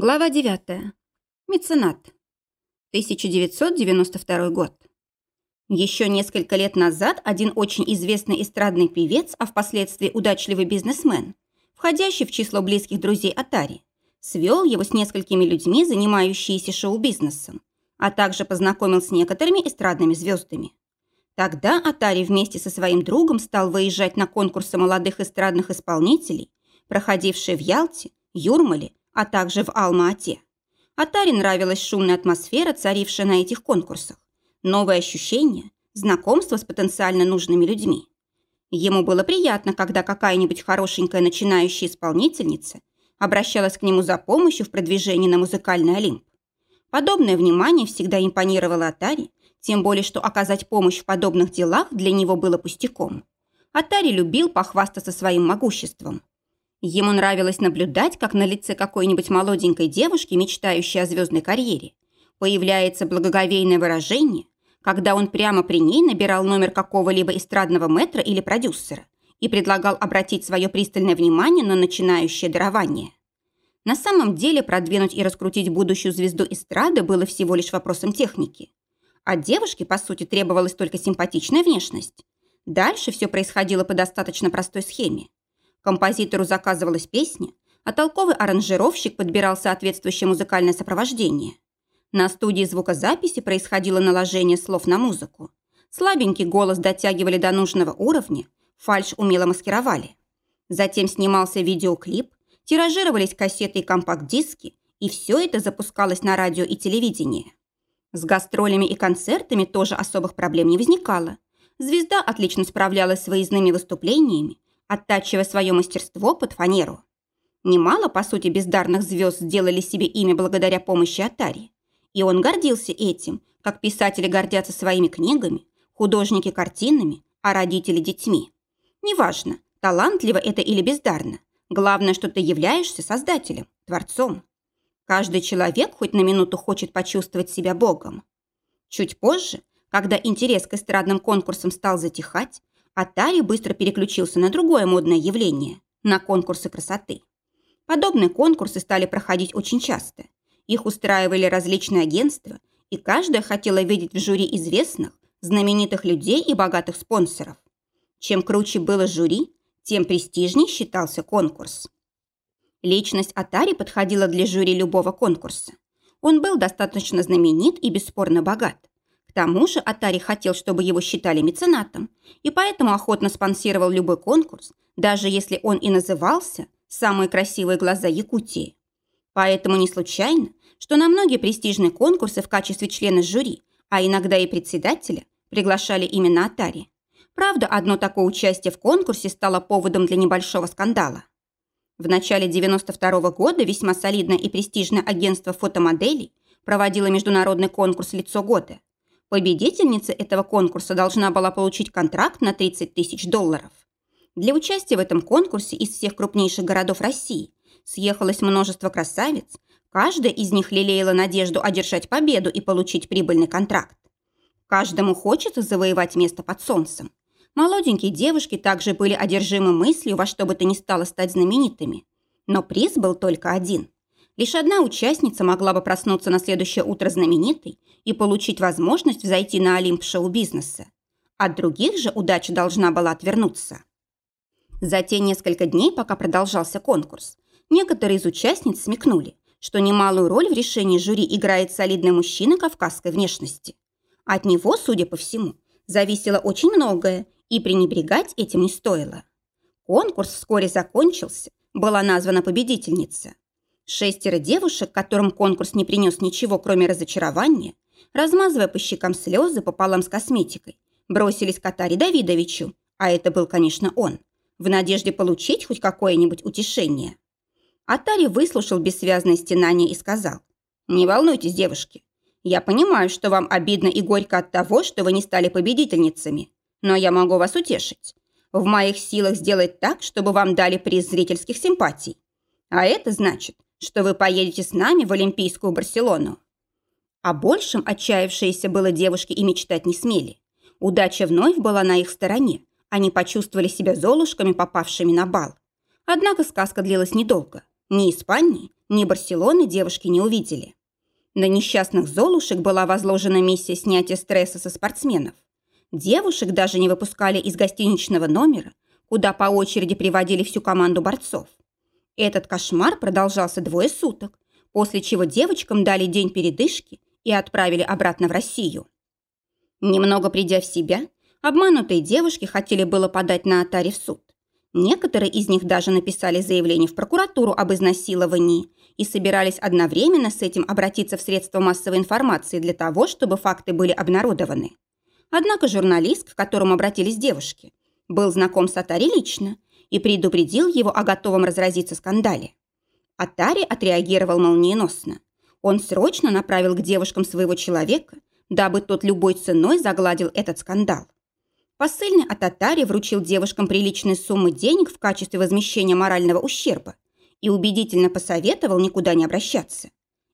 Глава 9. Меценат. 1992 год. Еще несколько лет назад один очень известный эстрадный певец, а впоследствии удачливый бизнесмен, входящий в число близких друзей Атари, свел его с несколькими людьми, занимающимися шоу-бизнесом, а также познакомил с некоторыми эстрадными звездами. Тогда Атари вместе со своим другом стал выезжать на конкурсы молодых эстрадных исполнителей, проходившие в Ялте, Юрмале, а также в Алма-Ате. Атаре нравилась шумная атмосфера, царившая на этих конкурсах, новые ощущения, знакомство с потенциально нужными людьми. Ему было приятно, когда какая-нибудь хорошенькая начинающая исполнительница обращалась к нему за помощью в продвижении на музыкальный Олимп. Подобное внимание всегда импонировало Атари, тем более, что оказать помощь в подобных делах для него было пустяком. Атари любил похвастаться своим могуществом. Ему нравилось наблюдать, как на лице какой-нибудь молоденькой девушки, мечтающей о звездной карьере, появляется благоговейное выражение, когда он прямо при ней набирал номер какого-либо эстрадного метра или продюсера и предлагал обратить свое пристальное внимание на начинающее дарование. На самом деле продвинуть и раскрутить будущую звезду эстрады было всего лишь вопросом техники. От девушки, по сути, требовалась только симпатичная внешность. Дальше все происходило по достаточно простой схеме. Композитору заказывалась песня, а толковый аранжировщик подбирал соответствующее музыкальное сопровождение. На студии звукозаписи происходило наложение слов на музыку. Слабенький голос дотягивали до нужного уровня, фальш умело маскировали. Затем снимался видеоклип, тиражировались кассеты и компакт-диски, и все это запускалось на радио и телевидение. С гастролями и концертами тоже особых проблем не возникало. Звезда отлично справлялась с выездными выступлениями, оттачивая свое мастерство под фанеру. Немало, по сути, бездарных звезд сделали себе имя благодаря помощи Атари. И он гордился этим, как писатели гордятся своими книгами, художники – картинами, а родители – детьми. Неважно, талантливо это или бездарно. Главное, что ты являешься создателем, творцом. Каждый человек хоть на минуту хочет почувствовать себя богом. Чуть позже, когда интерес к эстрадным конкурсам стал затихать, Атари быстро переключился на другое модное явление – на конкурсы красоты. Подобные конкурсы стали проходить очень часто. Их устраивали различные агентства, и каждая хотела видеть в жюри известных, знаменитых людей и богатых спонсоров. Чем круче было жюри, тем престижнее считался конкурс. Личность Атари подходила для жюри любого конкурса. Он был достаточно знаменит и бесспорно богат тому же Атари хотел, чтобы его считали меценатом, и поэтому охотно спонсировал любой конкурс, даже если он и назывался «Самые красивые глаза Якутии». Поэтому не случайно, что на многие престижные конкурсы в качестве члена жюри, а иногда и председателя, приглашали именно Атари. Правда, одно такое участие в конкурсе стало поводом для небольшого скандала. В начале 92 -го года весьма солидное и престижное агентство фотомоделей проводило международный конкурс «Лицо года», Победительница этого конкурса должна была получить контракт на 30 тысяч долларов. Для участия в этом конкурсе из всех крупнейших городов России съехалось множество красавиц, каждая из них лелеяла надежду одержать победу и получить прибыльный контракт. Каждому хочется завоевать место под солнцем. Молоденькие девушки также были одержимы мыслью во что бы то ни стало стать знаменитыми. Но приз был только один. Лишь одна участница могла бы проснуться на следующее утро знаменитой и получить возможность взойти на Олимп шоу-бизнеса. От других же удача должна была отвернуться. За те несколько дней, пока продолжался конкурс, некоторые из участниц смекнули, что немалую роль в решении жюри играет солидный мужчина кавказской внешности. От него, судя по всему, зависело очень многое, и пренебрегать этим не стоило. Конкурс вскоре закончился, была названа победительница. Шестеро девушек, которым конкурс не принес ничего, кроме разочарования, размазывая по щекам слезы пополам с косметикой, бросились к Атаре Давидовичу, а это был, конечно, он, в надежде получить хоть какое-нибудь утешение. Атари выслушал бессвязное стенание и сказал, «Не волнуйтесь, девушки, я понимаю, что вам обидно и горько от того, что вы не стали победительницами, но я могу вас утешить. В моих силах сделать так, чтобы вам дали приз зрительских симпатий. А это значит, что вы поедете с нами в Олимпийскую Барселону». О большем отчаявшиеся было девушки и мечтать не смели. Удача вновь была на их стороне. Они почувствовали себя золушками, попавшими на бал. Однако сказка длилась недолго. Ни Испании, ни Барселоны девушки не увидели. На несчастных золушек была возложена миссия снятия стресса со спортсменов. Девушек даже не выпускали из гостиничного номера, куда по очереди приводили всю команду борцов. Этот кошмар продолжался двое суток, после чего девочкам дали день передышки и отправили обратно в Россию. Немного придя в себя, обманутые девушки хотели было подать на Атаре в суд. Некоторые из них даже написали заявление в прокуратуру об изнасиловании и собирались одновременно с этим обратиться в средства массовой информации для того, чтобы факты были обнародованы. Однако журналист, к которому обратились девушки, был знаком с Атари лично и предупредил его о готовом разразиться скандале. Атари отреагировал молниеносно. Он срочно направил к девушкам своего человека, дабы тот любой ценой загладил этот скандал. Посыльный от Атари вручил девушкам приличные суммы денег в качестве возмещения морального ущерба и убедительно посоветовал никуда не обращаться.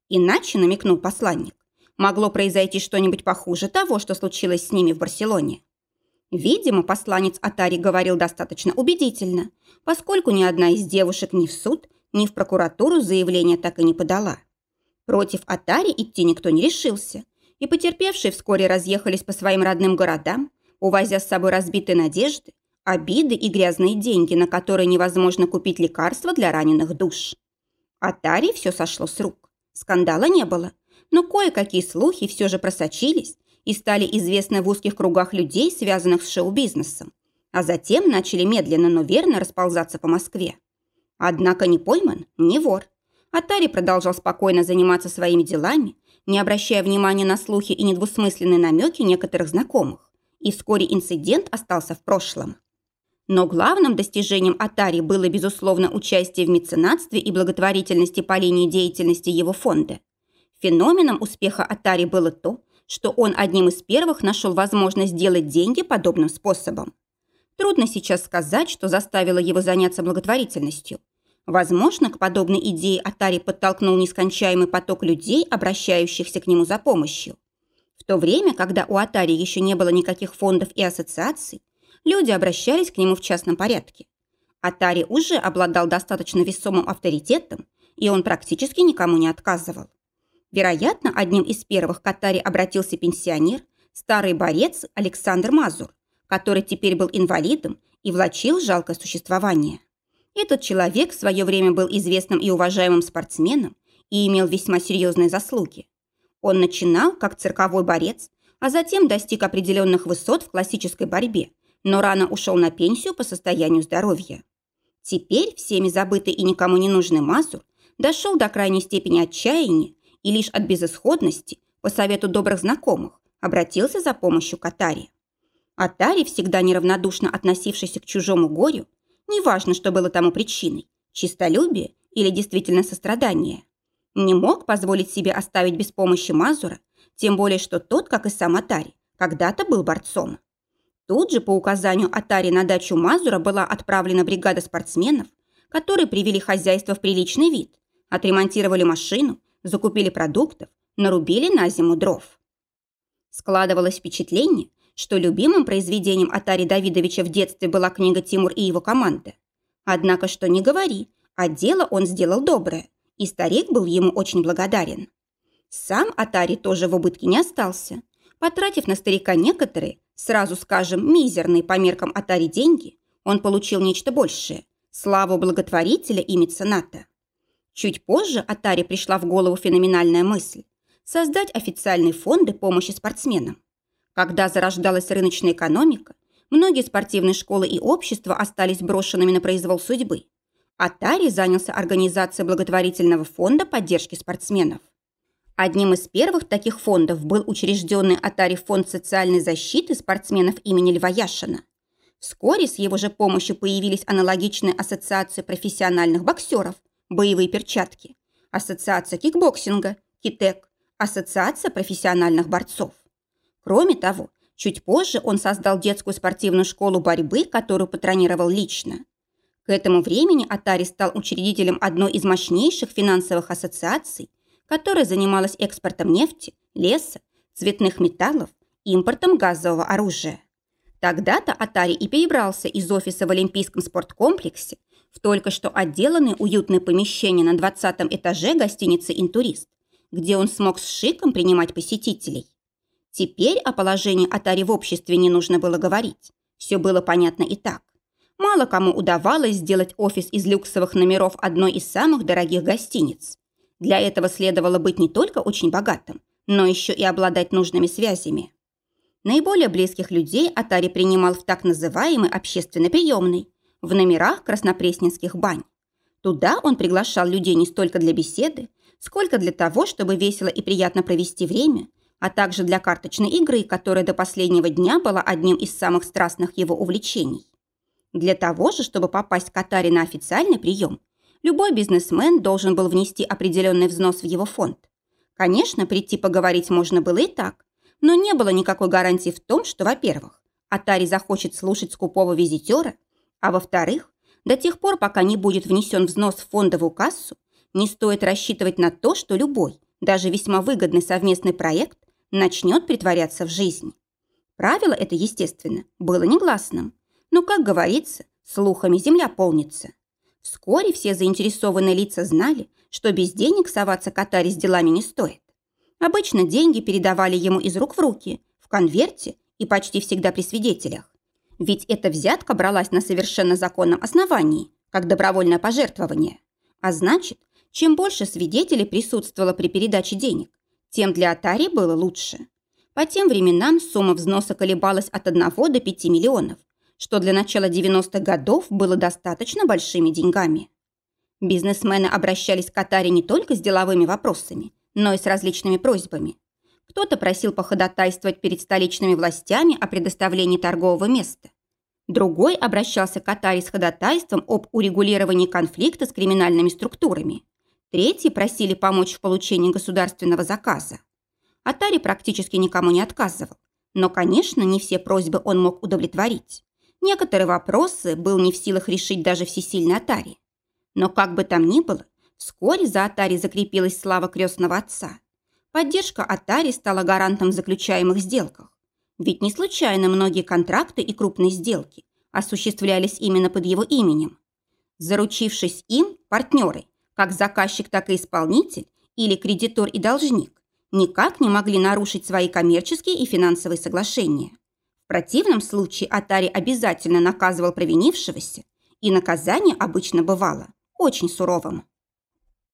Иначе, намекнул посланник, могло произойти что-нибудь похуже того, что случилось с ними в Барселоне. Видимо, посланец Атари говорил достаточно убедительно, поскольку ни одна из девушек ни в суд, ни в прокуратуру заявление так и не подала. Против Атари идти никто не решился, и потерпевшие вскоре разъехались по своим родным городам, увозя с собой разбитые надежды, обиды и грязные деньги, на которые невозможно купить лекарства для раненых душ. Атари все сошло с рук. Скандала не было, но кое-какие слухи все же просочились и стали известны в узких кругах людей, связанных с шоу-бизнесом, а затем начали медленно, но верно расползаться по Москве. Однако не пойман, не вор. Атари продолжал спокойно заниматься своими делами, не обращая внимания на слухи и недвусмысленные намеки некоторых знакомых, и вскоре инцидент остался в прошлом. Но главным достижением Атари было, безусловно, участие в меценатстве и благотворительности по линии деятельности его фонда. Феноменом успеха Атари было то, что он одним из первых нашел возможность сделать деньги подобным способом. Трудно сейчас сказать, что заставило его заняться благотворительностью. Возможно, к подобной идее Атари подтолкнул нескончаемый поток людей, обращающихся к нему за помощью. В то время, когда у Атари еще не было никаких фондов и ассоциаций, люди обращались к нему в частном порядке. Атари уже обладал достаточно весомым авторитетом, и он практически никому не отказывал. Вероятно, одним из первых к Атари обратился пенсионер, старый борец Александр Мазур, который теперь был инвалидом и влачил жалкое существование. Этот человек в свое время был известным и уважаемым спортсменом и имел весьма серьезные заслуги. Он начинал как цирковой борец, а затем достиг определенных высот в классической борьбе, но рано ушел на пенсию по состоянию здоровья. Теперь всеми забытый и никому не нужный Мазур дошел до крайней степени отчаяния и лишь от безысходности, по совету добрых знакомых, обратился за помощью к Атаре. Атари, всегда неравнодушно относившийся к чужому горю, неважно, что было тому причиной, чистолюбие или действительно сострадание, не мог позволить себе оставить без помощи Мазура, тем более, что тот, как и сам Атари, когда-то был борцом. Тут же по указанию Атари на дачу Мазура была отправлена бригада спортсменов, которые привели хозяйство в приличный вид, отремонтировали машину, закупили продуктов, нарубили на зиму дров. Складывалось впечатление, что любимым произведением Атари Давидовича в детстве была книга «Тимур и его команда». Однако, что не говори, а дело он сделал доброе, и старик был ему очень благодарен. Сам Атари тоже в убытке не остался. Потратив на старика некоторые, сразу скажем, мизерные по меркам Атари деньги, он получил нечто большее – славу благотворителя и мецената. Чуть позже Атари пришла в голову феноменальная мысль – создать официальные фонды помощи спортсменам. Когда зарождалась рыночная экономика, многие спортивные школы и общества остались брошенными на произвол судьбы. Атари занялся организацией благотворительного фонда поддержки спортсменов. Одним из первых таких фондов был учрежденный Атари фонд социальной защиты спортсменов имени Льва Яшина. Вскоре с его же помощью появились аналогичные ассоциации профессиональных боксеров, боевые перчатки, ассоциация кикбоксинга, китек, ассоциация профессиональных борцов. Кроме того, чуть позже он создал детскую спортивную школу борьбы, которую патронировал лично. К этому времени Отари стал учредителем одной из мощнейших финансовых ассоциаций – которая занималась экспортом нефти, леса, цветных металлов, импортом газового оружия. Тогда-то Атари и перебрался из офиса в Олимпийском спорткомплексе в только что отделанное уютное помещение на 20 этаже гостиницы «Интурист», где он смог с шиком принимать посетителей. Теперь о положении Атари в обществе не нужно было говорить. Все было понятно и так. Мало кому удавалось сделать офис из люксовых номеров одной из самых дорогих гостиниц. Для этого следовало быть не только очень богатым, но еще и обладать нужными связями. Наиболее близких людей Атари принимал в так называемый общественный приемный, в номерах краснопресненских бань. Туда он приглашал людей не столько для беседы, сколько для того, чтобы весело и приятно провести время – а также для карточной игры, которая до последнего дня была одним из самых страстных его увлечений. Для того же, чтобы попасть к Атаре на официальный прием, любой бизнесмен должен был внести определенный взнос в его фонд. Конечно, прийти поговорить можно было и так, но не было никакой гарантии в том, что, во-первых, Атари захочет слушать скупого визитера, а во-вторых, до тех пор, пока не будет внесен взнос в фондовую кассу, не стоит рассчитывать на то, что любой, даже весьма выгодный совместный проект начнет притворяться в жизнь. Правило это, естественно, было негласным. Но, как говорится, слухами земля полнится. Вскоре все заинтересованные лица знали, что без денег соваться к Атаре с делами не стоит. Обычно деньги передавали ему из рук в руки, в конверте и почти всегда при свидетелях. Ведь эта взятка бралась на совершенно законном основании, как добровольное пожертвование. А значит, чем больше свидетелей присутствовало при передаче денег, тем для Атари было лучше. По тем временам сумма взноса колебалась от 1 до 5 миллионов, что для начала 90-х годов было достаточно большими деньгами. Бизнесмены обращались к Атаре не только с деловыми вопросами, но и с различными просьбами. Кто-то просил походатайствовать перед столичными властями о предоставлении торгового места. Другой обращался к Атаре с ходатайством об урегулировании конфликта с криминальными структурами. Третьи просили помочь в получении государственного заказа. Атари практически никому не отказывал. Но, конечно, не все просьбы он мог удовлетворить. Некоторые вопросы был не в силах решить даже всесильный Атари. Но как бы там ни было, вскоре за Атари закрепилась слава крестного отца. Поддержка Атари стала гарантом в заключаемых сделках. Ведь не случайно многие контракты и крупные сделки осуществлялись именно под его именем. Заручившись им, партнеры как заказчик, так и исполнитель, или кредитор и должник, никак не могли нарушить свои коммерческие и финансовые соглашения. В противном случае Атари обязательно наказывал провинившегося, и наказание обычно бывало очень суровым.